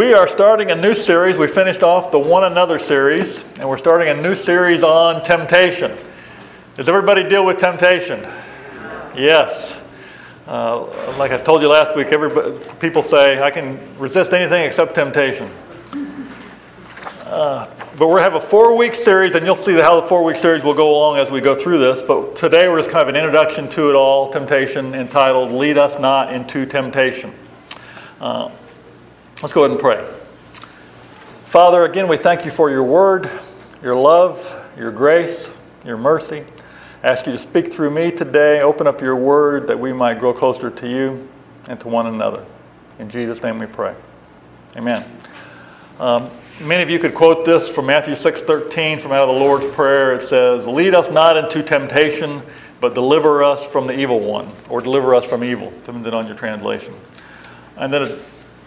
We are starting a new series. We finished off the One Another series, and we're starting a new series on temptation. Does everybody deal with temptation? Yes. Uh, like I told you last week, everybody, people say, I can resist anything except temptation. Uh, but we have a four week series, and you'll see how the four week series will go along as we go through this. But today we're just kind of an introduction to it all temptation entitled Lead Us Not into Temptation. Uh, Let's go ahead and pray. Father, again, we thank you for your word, your love, your grace, your mercy. I ask you to speak through me today. Open up your word that we might grow closer to you and to one another. In Jesus' name we pray. Amen. Um, many of you could quote this from Matthew 6:13 from out of the Lord's Prayer. It says, "Lead us not into temptation, but deliver us from the evil one," or "Deliver us from evil," depending on your translation. And then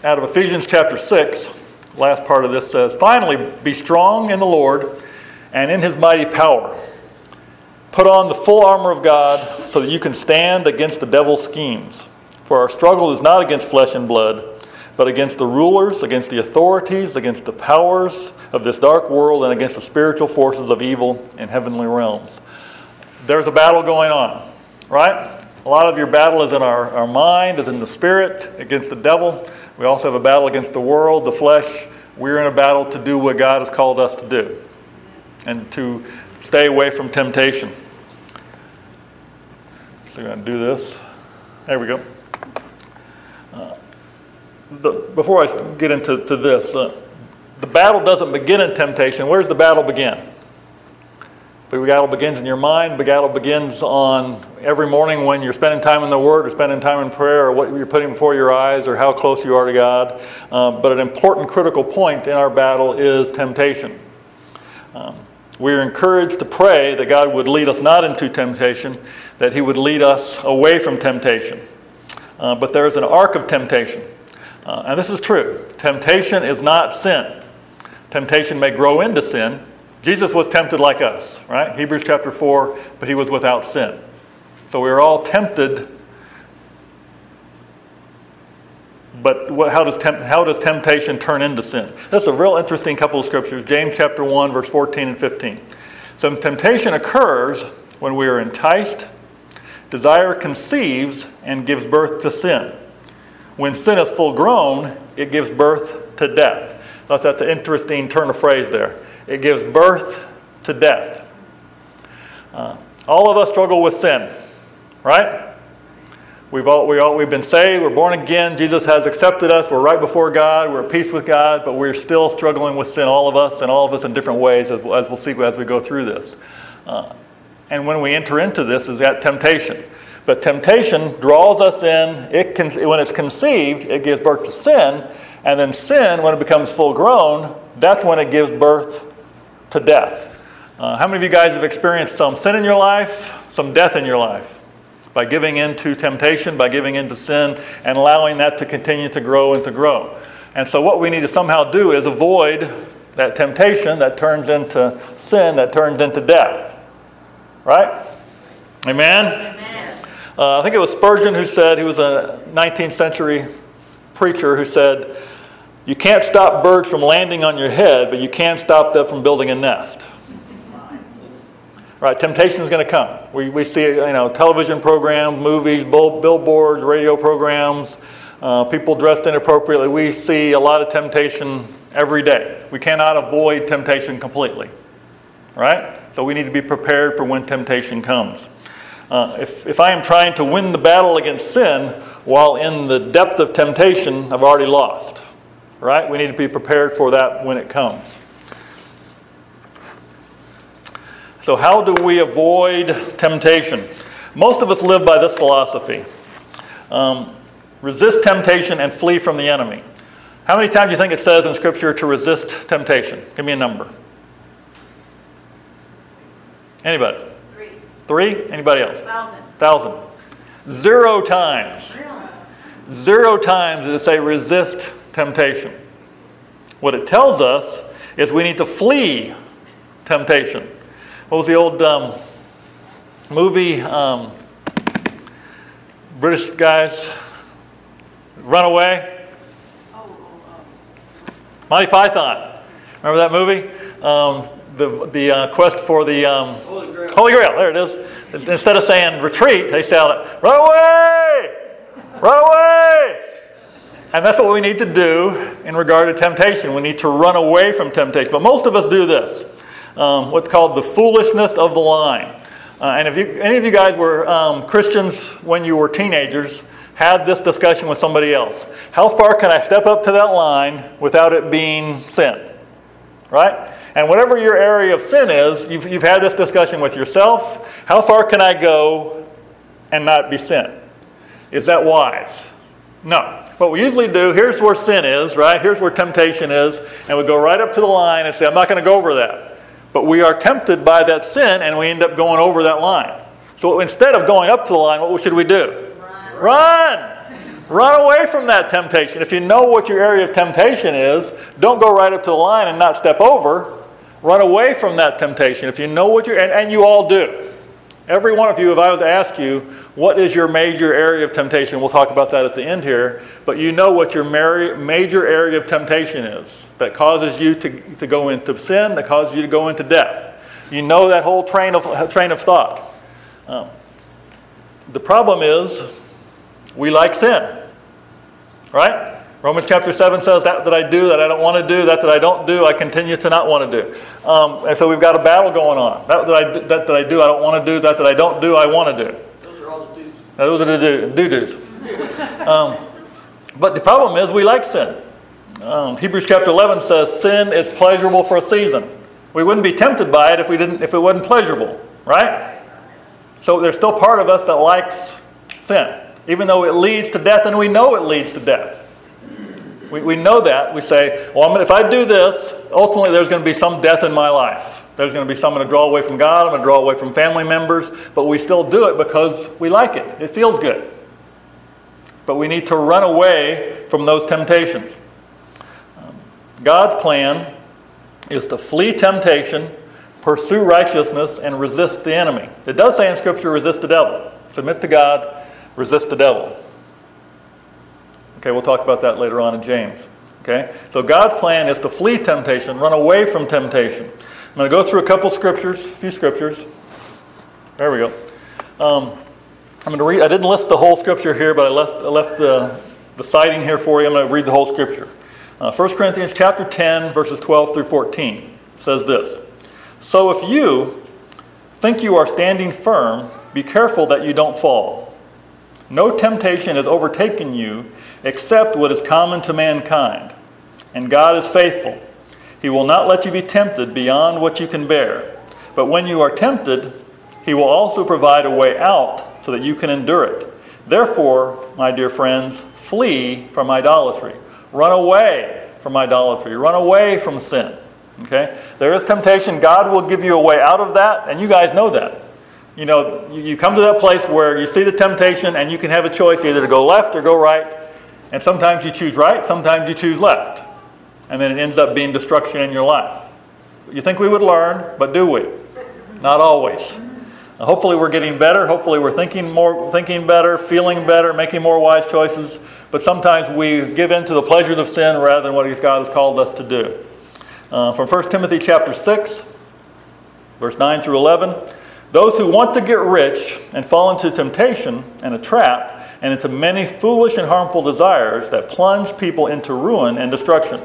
out of Ephesians chapter 6, last part of this says, Finally, be strong in the Lord and in his mighty power. Put on the full armor of God so that you can stand against the devil's schemes. For our struggle is not against flesh and blood, but against the rulers, against the authorities, against the powers of this dark world, and against the spiritual forces of evil in heavenly realms. There's a battle going on, right? A lot of your battle is in our, our mind, is in the spirit, against the devil. We also have a battle against the world, the flesh. We're in a battle to do what God has called us to do and to stay away from temptation. So, we're going to do this. There we go. Uh, the, before I get into to this, uh, the battle doesn't begin in temptation. Where does the battle begin? The battle begins in your mind. The battle begins on every morning when you're spending time in the Word or spending time in prayer or what you're putting before your eyes or how close you are to God. Um, but an important critical point in our battle is temptation. Um, we're encouraged to pray that God would lead us not into temptation, that He would lead us away from temptation. Uh, but there is an arc of temptation. Uh, and this is true. Temptation is not sin. Temptation may grow into sin, Jesus was tempted like us, right? Hebrews chapter 4, but he was without sin. So we are all tempted. But what, how, does temp, how does temptation turn into sin? That's a real interesting couple of scriptures. James chapter 1, verse 14 and 15. So temptation occurs when we are enticed, desire conceives, and gives birth to sin. When sin is full grown, it gives birth to death. That's an interesting turn of phrase there. It gives birth to death. Uh, all of us struggle with sin, right? We've, all, we all, we've been saved, we're born again, Jesus has accepted us, we're right before God, we're at peace with God, but we're still struggling with sin, all of us, and all of us in different ways, as, as we'll see as we go through this. Uh, and when we enter into this, is that temptation. But temptation draws us in, it can, when it's conceived, it gives birth to sin, and then sin, when it becomes full grown, that's when it gives birth to death. Uh, how many of you guys have experienced some sin in your life, some death in your life? By giving in to temptation, by giving in to sin, and allowing that to continue to grow and to grow. And so, what we need to somehow do is avoid that temptation that turns into sin, that turns into death. Right? Amen? Amen. Uh, I think it was Spurgeon who said, he was a 19th century preacher who said, you can't stop birds from landing on your head, but you can stop them from building a nest. Right, temptation is going to come. We, we see, you know, television programs, movies, billboards, radio programs, uh, people dressed inappropriately. We see a lot of temptation every day. We cannot avoid temptation completely. Right? So we need to be prepared for when temptation comes. Uh, if, if I am trying to win the battle against sin while in the depth of temptation, I've already lost right? We need to be prepared for that when it comes. So, how do we avoid temptation? Most of us live by this philosophy um, resist temptation and flee from the enemy. How many times do you think it says in Scripture to resist temptation? Give me a number. Anybody? Three. Three? Anybody else? Thousand. Thousand. Zero times. Zero times does it say resist temptation. What it tells us is we need to flee temptation. What was the old um, movie? Um, British guys, Runaway. Monty Python. Remember that movie? Um, the the uh, quest for the um, Holy Grail. Holy Grail. There it is. Instead of saying retreat, they shout, "Run away! Run away!" And that's what we need to do in regard to temptation. We need to run away from temptation. But most of us do this um, what's called the foolishness of the line. Uh, and if you, any of you guys were um, Christians when you were teenagers, had this discussion with somebody else. How far can I step up to that line without it being sin? Right? And whatever your area of sin is, you've, you've had this discussion with yourself. How far can I go and not be sin? Is that wise? No. What we usually do, here's where sin is, right? Here's where temptation is, and we go right up to the line and say, I'm not going to go over that. But we are tempted by that sin, and we end up going over that line. So instead of going up to the line, what should we do? Run. Run! Run away from that temptation. If you know what your area of temptation is, don't go right up to the line and not step over. Run away from that temptation. If you know what you're, and, and you all do. Every one of you, if I was to ask you, what is your major area of temptation? We'll talk about that at the end here. But you know what your major area of temptation is that causes you to, to go into sin, that causes you to go into death. You know that whole train of, train of thought. Um, the problem is, we like sin. Right? Romans chapter 7 says that that I do, that I don't want to do, that that I don't do, I continue to not want to do. Um, and so we've got a battle going on. That that I, that that I do, I don't want to do, that that I don't do, I want to do. Those are all the do's. Those are the do, do's. Um, but the problem is we like sin. Um, Hebrews chapter 11 says sin is pleasurable for a season. We wouldn't be tempted by it if, we didn't, if it wasn't pleasurable, right? So there's still part of us that likes sin, even though it leads to death, and we know it leads to death. We, we know that. We say, well, if I do this, ultimately there's going to be some death in my life. There's going to be some going to draw away from God, I'm going to draw away from family members, but we still do it because we like it. It feels good. But we need to run away from those temptations. Um, God's plan is to flee temptation, pursue righteousness, and resist the enemy. It does say in Scripture, resist the devil. Submit to God, resist the devil. Okay, we'll talk about that later on in James. Okay? So God's plan is to flee temptation, run away from temptation. I'm going to go through a couple scriptures, a few scriptures. There we go. Um, I'm going to read, I didn't list the whole scripture here, but I left, I left the, the citing here for you. I'm going to read the whole scripture. Uh, 1 Corinthians chapter 10, verses 12 through 14 says this So if you think you are standing firm, be careful that you don't fall. No temptation has overtaken you except what is common to mankind. And God is faithful. He will not let you be tempted beyond what you can bear. But when you are tempted, He will also provide a way out so that you can endure it. Therefore, my dear friends, flee from idolatry. Run away from idolatry. Run away from sin. Okay? There is temptation. God will give you a way out of that, and you guys know that. You know, you come to that place where you see the temptation and you can have a choice either to go left or go right. And sometimes you choose right, sometimes you choose left. And then it ends up being destruction in your life. You think we would learn, but do we? Not always. hopefully we're getting better. Hopefully we're thinking more thinking better, feeling better, making more wise choices. But sometimes we give in to the pleasures of sin rather than what God has called us to do. Uh, from 1 Timothy chapter 6, verse 9 through 11. Those who want to get rich and fall into temptation and a trap and into many foolish and harmful desires that plunge people into ruin and destruction.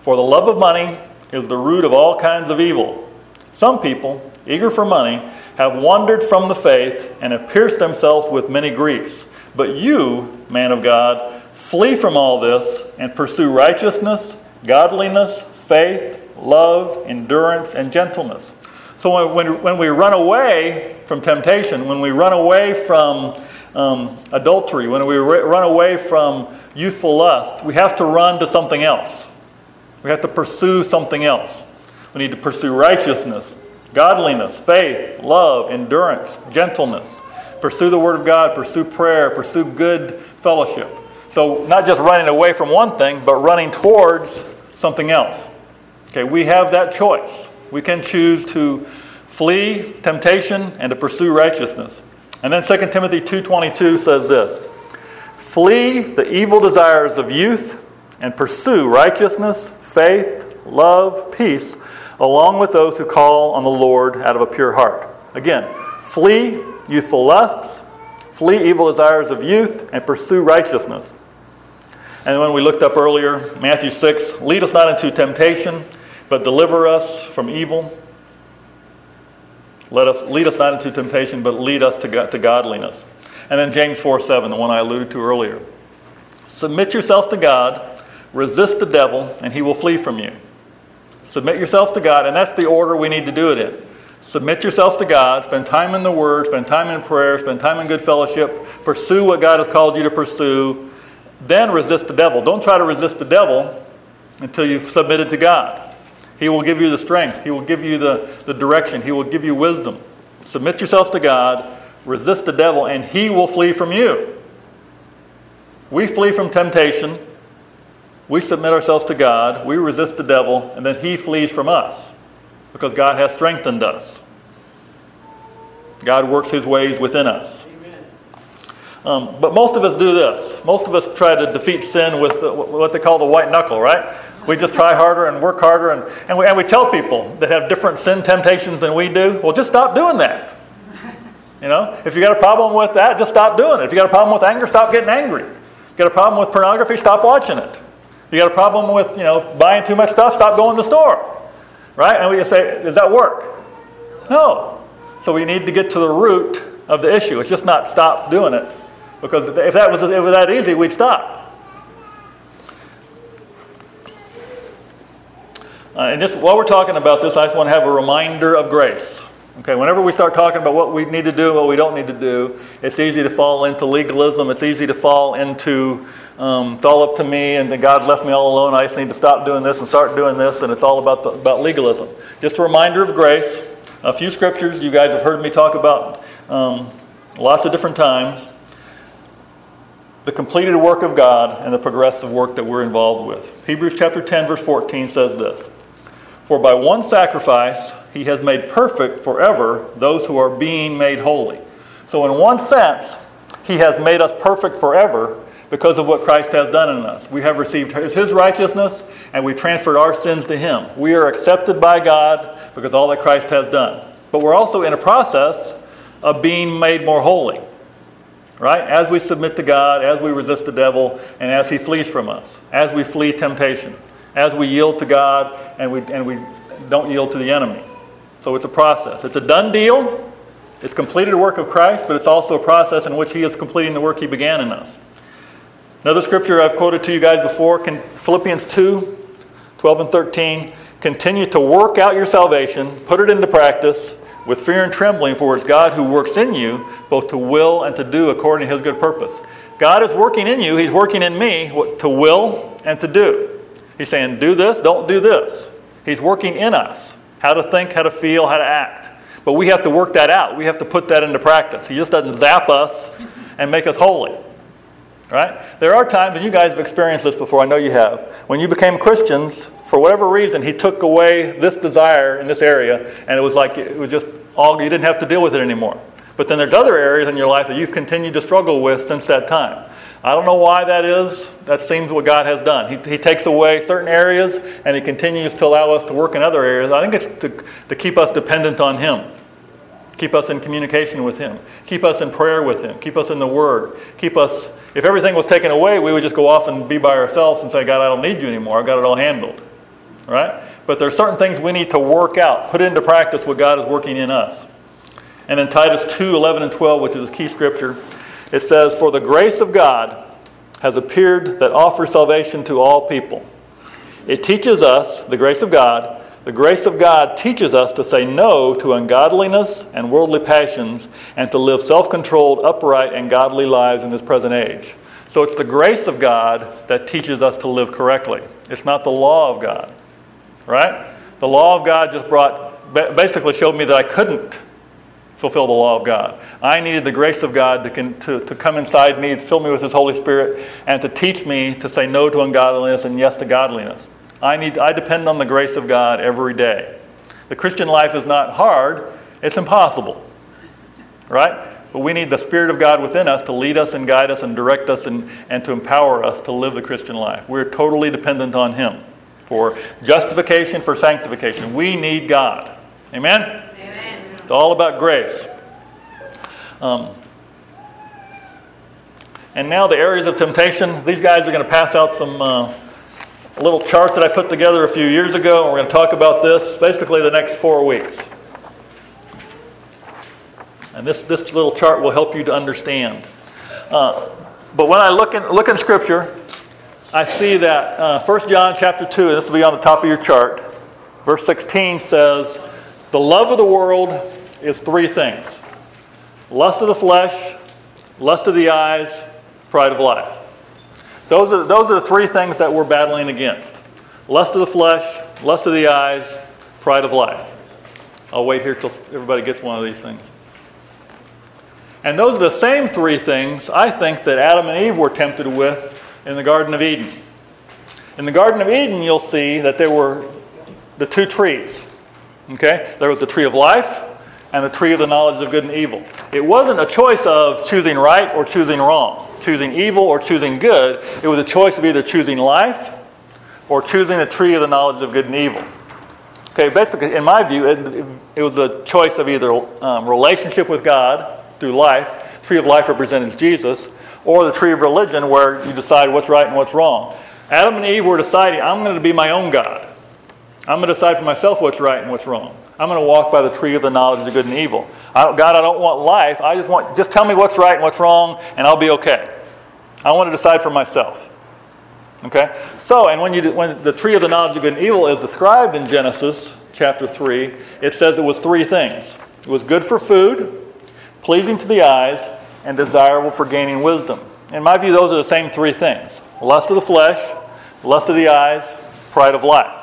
For the love of money is the root of all kinds of evil. Some people, eager for money, have wandered from the faith and have pierced themselves with many griefs. But you, man of God, flee from all this and pursue righteousness, godliness, faith, love, endurance, and gentleness. So when, when, when we run away from temptation, when we run away from um, adultery, when we run away from youthful lust, we have to run to something else. We have to pursue something else. We need to pursue righteousness, godliness, faith, love, endurance, gentleness. Pursue the Word of God, pursue prayer, pursue good fellowship. So, not just running away from one thing, but running towards something else. Okay, we have that choice. We can choose to flee temptation and to pursue righteousness. And then 2 Timothy 2:22 says this: "Flee the evil desires of youth and pursue righteousness, faith, love, peace, along with those who call on the Lord out of a pure heart. Again, flee youthful lusts, flee evil desires of youth, and pursue righteousness. And when we looked up earlier, Matthew 6, lead us not into temptation, but deliver us from evil. Let us lead us not into temptation, but lead us to, to godliness. And then James 4 7, the one I alluded to earlier. Submit yourselves to God, resist the devil, and he will flee from you. Submit yourselves to God, and that's the order we need to do it in. Submit yourselves to God, spend time in the Word, spend time in prayer, spend time in good fellowship, pursue what God has called you to pursue, then resist the devil. Don't try to resist the devil until you've submitted to God. He will give you the strength, He will give you the, the direction, He will give you wisdom. Submit yourselves to God, resist the devil, and He will flee from you. We flee from temptation, we submit ourselves to God, we resist the devil, and then He flees from us because God has strengthened us. God works His ways within us. Um, but most of us do this. Most of us try to defeat sin with what they call the white knuckle, right? We just try harder and work harder, and, and, we, and we tell people that have different sin temptations than we do, well, just stop doing that. You know, if you got a problem with that, just stop doing it. If you got a problem with anger, stop getting angry. If you got a problem with pornography, stop watching it. If you got a problem with, you know, buying too much stuff, stop going to the store. Right? And we just say, does that work? No. So we need to get to the root of the issue. It's just not stop doing it. Because if that was, if it was that easy, we'd stop. Uh, and just while we're talking about this, I just want to have a reminder of grace. Okay, whenever we start talking about what we need to do and what we don't need to do, it's easy to fall into legalism. It's easy to fall into um, it's all up to me and then God left me all alone. I just need to stop doing this and start doing this, and it's all about, the, about legalism. Just a reminder of grace. A few scriptures you guys have heard me talk about um, lots of different times the completed work of God and the progressive work that we're involved with. Hebrews chapter 10 verse 14 says this. For by one sacrifice he has made perfect forever those who are being made holy. So in one sense, he has made us perfect forever because of what Christ has done in us. We have received his righteousness and we transferred our sins to him. We are accepted by God because all that Christ has done. But we're also in a process of being made more holy right? As we submit to God, as we resist the devil, and as he flees from us, as we flee temptation, as we yield to God and we, and we don't yield to the enemy. So it's a process. It's a done deal. It's completed work of Christ, but it's also a process in which he is completing the work he began in us. Another scripture I've quoted to you guys before, Philippians 2 12 and 13. Continue to work out your salvation, put it into practice with fear and trembling, for it's God who works in you, both to will and to do according to his good purpose. God is working in you, he's working in me to will and to do. He's saying, do this, don't do this. He's working in us how to think, how to feel, how to act. But we have to work that out. We have to put that into practice. He just doesn't zap us and make us holy. Right? There are times, and you guys have experienced this before, I know you have. When you became Christians, for whatever reason, He took away this desire in this area, and it was like it was just all, you didn't have to deal with it anymore. But then there's other areas in your life that you've continued to struggle with since that time. I don't know why that is. That seems what God has done. He, he takes away certain areas and He continues to allow us to work in other areas. I think it's to, to keep us dependent on Him keep us in communication with Him, keep us in prayer with Him, keep us in the Word, keep us. If everything was taken away, we would just go off and be by ourselves and say, God, I don't need you anymore. I got it all handled. Right? But there are certain things we need to work out, put into practice what God is working in us. And then Titus 2 11 and 12, which is a key scripture, it says, For the grace of God has appeared that offers salvation to all people. It teaches us, the grace of God, the grace of God teaches us to say no to ungodliness and worldly passions and to live self controlled, upright, and godly lives in this present age. So it's the grace of God that teaches us to live correctly. It's not the law of God, right? The law of God just brought, basically showed me that I couldn't fulfill the law of God. I needed the grace of God to, to, to come inside me, fill me with His Holy Spirit, and to teach me to say no to ungodliness and yes to godliness. I, need, I depend on the grace of God every day. The Christian life is not hard, it's impossible. Right? But we need the Spirit of God within us to lead us and guide us and direct us and, and to empower us to live the Christian life. We're totally dependent on Him for justification, for sanctification. We need God. Amen? It's all about grace. Um, and now the areas of temptation. These guys are going to pass out some uh, little charts that I put together a few years ago. We're going to talk about this basically the next four weeks. And this, this little chart will help you to understand. Uh, but when I look in, look in Scripture, I see that uh, 1 John chapter 2, and this will be on the top of your chart, verse 16 says, The love of the world is three things lust of the flesh, lust of the eyes, pride of life. Those are, those are the three things that we're battling against lust of the flesh, lust of the eyes, pride of life. I'll wait here till everybody gets one of these things. And those are the same three things I think that Adam and Eve were tempted with in the Garden of Eden. In the Garden of Eden, you'll see that there were the two trees. Okay? There was the tree of life and the tree of the knowledge of good and evil. It wasn't a choice of choosing right or choosing wrong, choosing evil or choosing good. It was a choice of either choosing life or choosing the tree of the knowledge of good and evil. Okay, basically, in my view, it, it was a choice of either um, relationship with God through life. Tree of life represents Jesus, or the tree of religion where you decide what's right and what's wrong. Adam and Eve were deciding, I'm going to be my own God. I'm going to decide for myself what's right and what's wrong. I'm going to walk by the tree of the knowledge of good and evil. I God, I don't want life. I just want, just tell me what's right and what's wrong, and I'll be okay. I want to decide for myself. Okay? So, and when, you, when the tree of the knowledge of good and evil is described in Genesis chapter 3, it says it was three things it was good for food, pleasing to the eyes, and desirable for gaining wisdom. In my view, those are the same three things lust of the flesh, lust of the eyes, pride of life.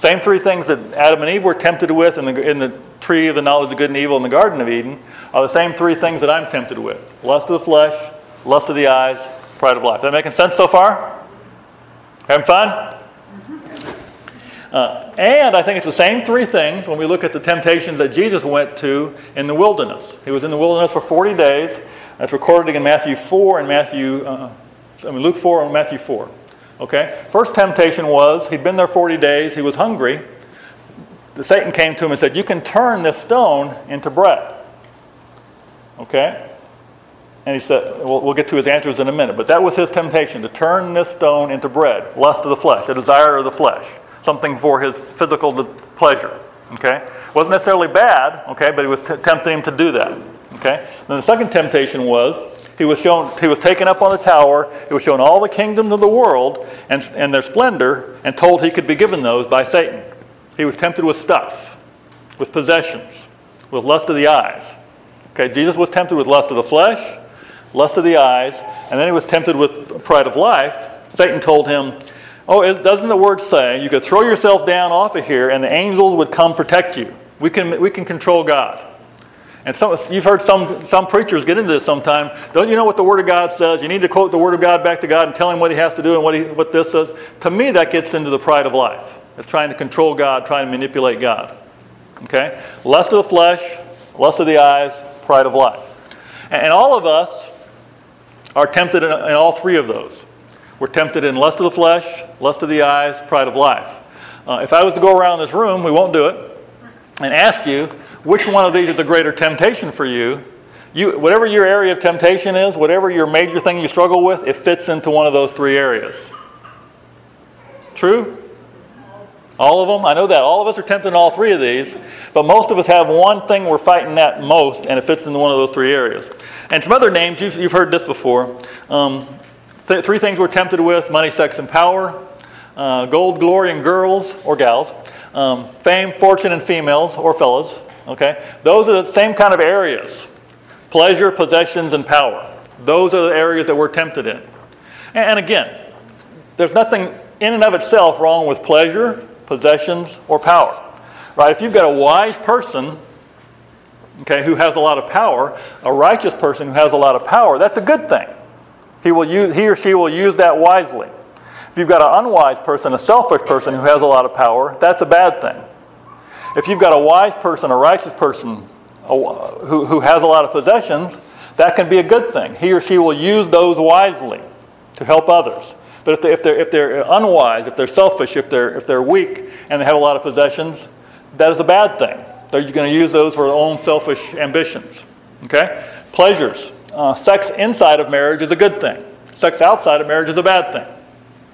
Same three things that Adam and Eve were tempted with in the, in the tree of the knowledge of good and evil in the Garden of Eden are the same three things that I'm tempted with lust of the flesh, lust of the eyes, pride of life. Is that making sense so far? Having fun? Uh, and I think it's the same three things when we look at the temptations that Jesus went to in the wilderness. He was in the wilderness for 40 days. That's recorded in Matthew 4 and Matthew, uh, I mean, Luke 4 and Matthew 4. Okay? First temptation was he'd been there 40 days, he was hungry. The Satan came to him and said, You can turn this stone into bread. Okay? And he said, we'll, we'll, get to his answers in a minute, but that was his temptation to turn this stone into bread, lust of the flesh, a desire of the flesh something for his physical pleasure. Okay? Wasn't necessarily bad, okay, but he was t- tempting him to do that. Okay? Then the second temptation was he was shown he was taken up on the tower, he was shown all the kingdoms of the world and, and their splendor, and told he could be given those by Satan. He was tempted with stuff, with possessions, with lust of the eyes. Okay, Jesus was tempted with lust of the flesh, lust of the eyes, and then he was tempted with pride of life. Satan told him, Oh, doesn't the word say you could throw yourself down off of here and the angels would come protect you? We can, we can control God. And some, you've heard some, some preachers get into this sometime. Don't you know what the Word of God says? You need to quote the Word of God back to God and tell Him what He has to do and what, he, what this says. To me, that gets into the pride of life. It's trying to control God, trying to manipulate God. Okay? Lust of the flesh, lust of the eyes, pride of life. And, and all of us are tempted in, in all three of those. We're tempted in lust of the flesh, lust of the eyes, pride of life. Uh, if I was to go around this room, we won't do it, and ask you which one of these is a greater temptation for you, you, whatever your area of temptation is, whatever your major thing you struggle with, it fits into one of those three areas. True? All of them? I know that. All of us are tempted in all three of these, but most of us have one thing we're fighting at most, and it fits into one of those three areas. And some other names, you've, you've heard this before. Um, Th- three things we're tempted with money, sex, and power, uh, gold, glory, and girls or gals, um, fame, fortune, and females or fellows. Okay? Those are the same kind of areas pleasure, possessions, and power. Those are the areas that we're tempted in. And, again, there's nothing in and of itself wrong with pleasure, possessions, or power. Right? If you've got a wise person, okay, who has a lot of power, a righteous person who has a lot of power, that's a good thing. He, will use, he or she will use that wisely. If you've got an unwise person, a selfish person who has a lot of power, that's a bad thing. If you've got a wise person, a righteous person who, who has a lot of possessions, that can be a good thing. He or she will use those wisely to help others. But if, they, if, they're, if they're unwise, if they're selfish, if they're, if they're weak, and they have a lot of possessions, that is a bad thing. They're going to use those for their own selfish ambitions. Okay? Pleasures. Uh, sex inside of marriage is a good thing. Sex outside of marriage is a bad thing.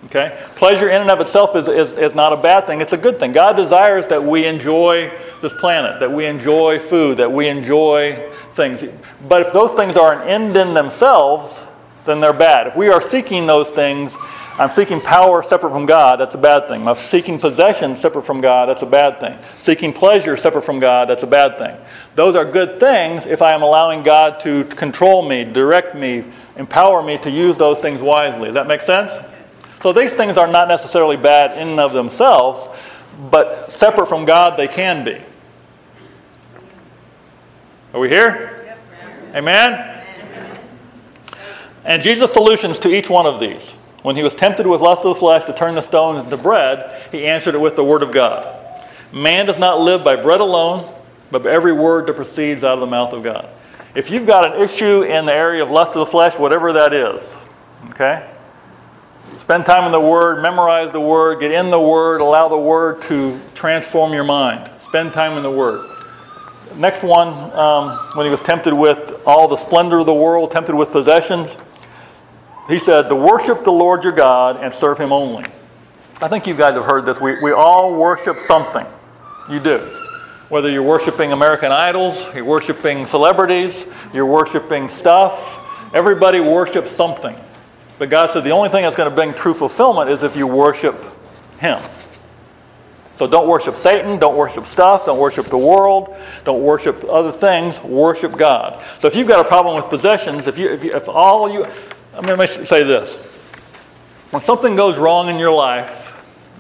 Okay? Pleasure in and of itself is, is, is not a bad thing, it's a good thing. God desires that we enjoy this planet, that we enjoy food, that we enjoy things. But if those things are an end in themselves, then they're bad. If we are seeking those things, I'm seeking power separate from God, that's a bad thing. I'm seeking possession separate from God, that's a bad thing. Seeking pleasure separate from God, that's a bad thing. Those are good things if I am allowing God to control me, direct me, empower me to use those things wisely. Does that make sense? So these things are not necessarily bad in and of themselves, but separate from God they can be. Are we here? Amen? And Jesus' solutions to each one of these. When he was tempted with lust of the flesh to turn the stones into bread, he answered it with the word of God. Man does not live by bread alone, but by every word that proceeds out of the mouth of God. If you've got an issue in the area of lust of the flesh, whatever that is, okay? Spend time in the Word, memorize the Word, get in the Word, allow the Word to transform your mind. Spend time in the Word. Next one, um, when he was tempted with all the splendor of the world, tempted with possessions, he said, To worship the Lord your God and serve him only. I think you guys have heard this. We, we all worship something. You do. Whether you're worshiping American idols, you're worshiping celebrities, you're worshiping stuff, everybody worships something. But God said the only thing that's going to bring true fulfillment is if you worship Him. So don't worship Satan, don't worship stuff, don't worship the world, don't worship other things, worship God. So if you've got a problem with possessions, if, you, if, you, if all you, I mean, let me say this. When something goes wrong in your life,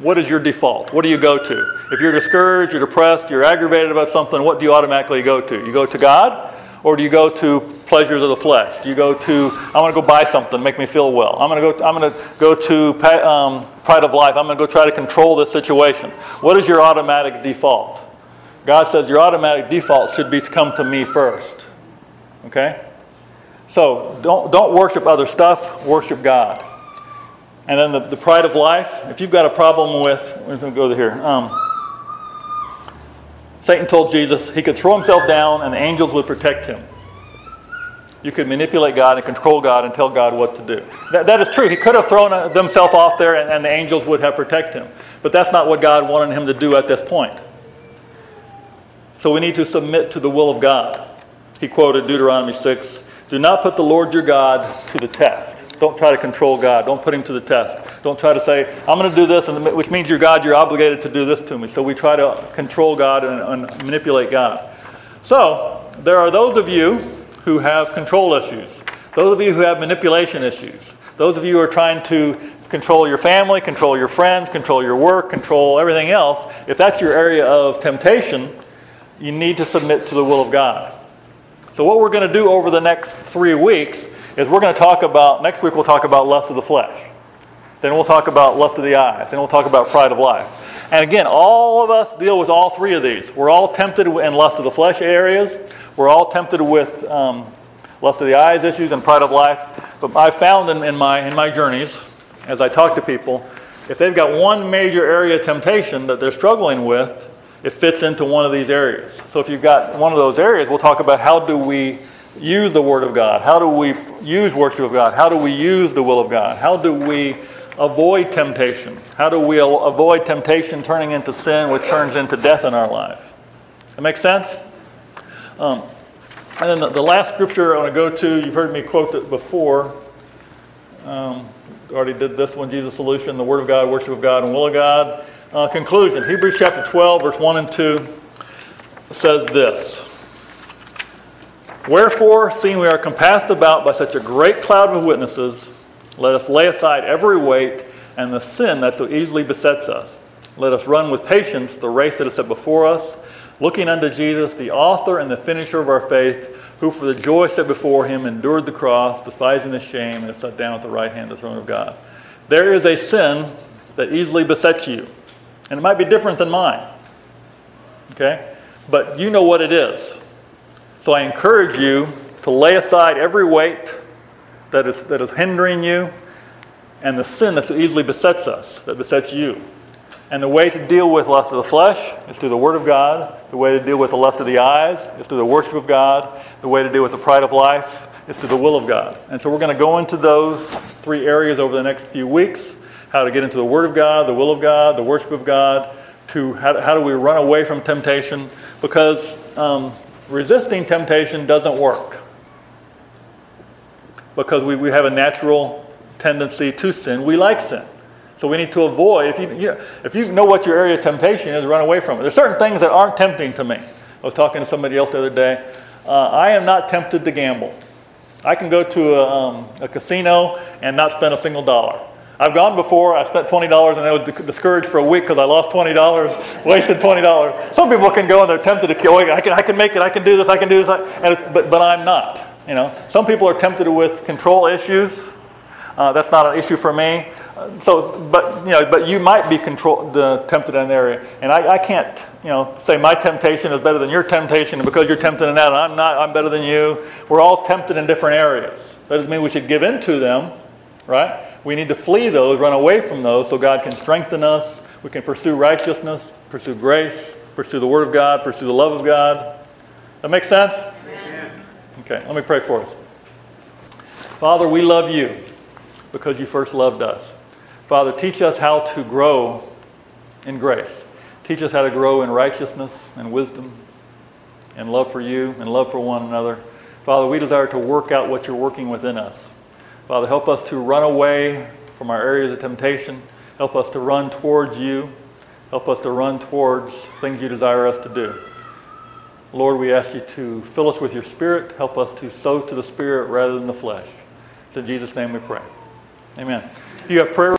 what is your default? What do you go to? If you're discouraged, you're depressed, you're aggravated about something, what do you automatically go to? You go to God or do you go to pleasures of the flesh? Do you go to, I want to go buy something, make me feel well. I'm going to go, I'm going to, go to um, pride of life. I'm going to go try to control this situation. What is your automatic default? God says your automatic default should be to come to me first. Okay? So don't, don't worship other stuff, worship God. And then the, the pride of life, if you've got a problem with, going to go here. Um, Satan told Jesus he could throw himself down and the angels would protect him. You could manipulate God and control God and tell God what to do. That, that is true. He could have thrown uh, himself off there and, and the angels would have protected him. But that's not what God wanted him to do at this point. So we need to submit to the will of God. He quoted Deuteronomy 6 do not put the Lord your God to the test. Don't try to control God. Don't put him to the test. Don't try to say, I'm going to do this, which means you're God, you're obligated to do this to me. So we try to control God and, and manipulate God. So there are those of you who have control issues, those of you who have manipulation issues, those of you who are trying to control your family, control your friends, control your work, control everything else. If that's your area of temptation, you need to submit to the will of God. So, what we're going to do over the next three weeks is we're going to talk about, next week we'll talk about lust of the flesh. Then we'll talk about lust of the eyes. Then we'll talk about pride of life. And again, all of us deal with all three of these. We're all tempted in lust of the flesh areas. We're all tempted with um, lust of the eyes issues and pride of life. But I've found in, in, my, in my journeys, as I talk to people, if they've got one major area of temptation that they're struggling with, it fits into one of these areas. So if you've got one of those areas, we'll talk about how do we use the Word of God? How do we use worship of God? How do we use the will of God? How do we avoid temptation? How do we avoid temptation turning into sin, which turns into death in our life? That makes sense? Um, and then the, the, last scripture I want to go to, you've heard me quote it before. Um, already did this one Jesus' solution, the Word of God, worship of God, and will of God. Uh, conclusion Hebrews chapter 12, verse 1 and 2 says this Wherefore, seeing we are compassed about by such a great cloud of witnesses, let us lay aside every weight and the sin that so easily besets us. Let us run with patience the race that is set before us, looking unto Jesus, the author and the finisher of our faith, who for the joy set before him endured the cross, despising the shame, and is set down at the right hand of the throne of God. There is a sin that easily besets you. And it might be different than mine. Okay? But you know what it is. So I encourage you to lay aside every weight that is, that is hindering you and the sin that so easily besets us, that besets you. And the way to deal with lust of the flesh is through the Word of God. The way to deal with the lust of the eyes is through the worship of God. The way to deal with the pride of life is through the will of God. And so we're going to go into those three areas over the next few weeks how to get into the Word of God, the will of God, the worship of God, to how, how do we run away from temptation. Because um, resisting temptation doesn't work. Because we, we have a natural tendency to sin. We like sin. So we need to avoid, if you, you know, if you know what your area of temptation is, run away from it. There's certain things that aren't tempting to me. I was talking to somebody else the other day. Uh, I am not tempted to gamble. I can go to a, um, a casino and not spend a single dollar. I've gone before, I spent $20 and I was discouraged for a week because I lost $20, wasted $20. Some people can go and they're tempted to kill, I can, I can make it, I can do this, I can do this, it, but, but I'm not. You know, some people are tempted with control issues. Uh, that's not an issue for me. Uh, so, but you know, but you might be control, tempted in an area, and I, I can't, you know, say my temptation is better than your temptation, and because you're tempted in that, and I'm not, I'm better than you. We're all tempted in different areas. That doesn't mean we should give in to them, right? We need to flee those, run away from those, so God can strengthen us. We can pursue righteousness, pursue grace, pursue the Word of God, pursue the love of God. That makes sense? Amen. Okay, let me pray for us. Father, we love you because you first loved us. Father, teach us how to grow in grace. Teach us how to grow in righteousness and wisdom and love for you and love for one another. Father, we desire to work out what you're working within us. Father, help us to run away from our areas of temptation. Help us to run towards you. Help us to run towards things you desire us to do. Lord, we ask you to fill us with your spirit. Help us to sow to the spirit rather than the flesh. It's in Jesus' name we pray. Amen. If you have prayer,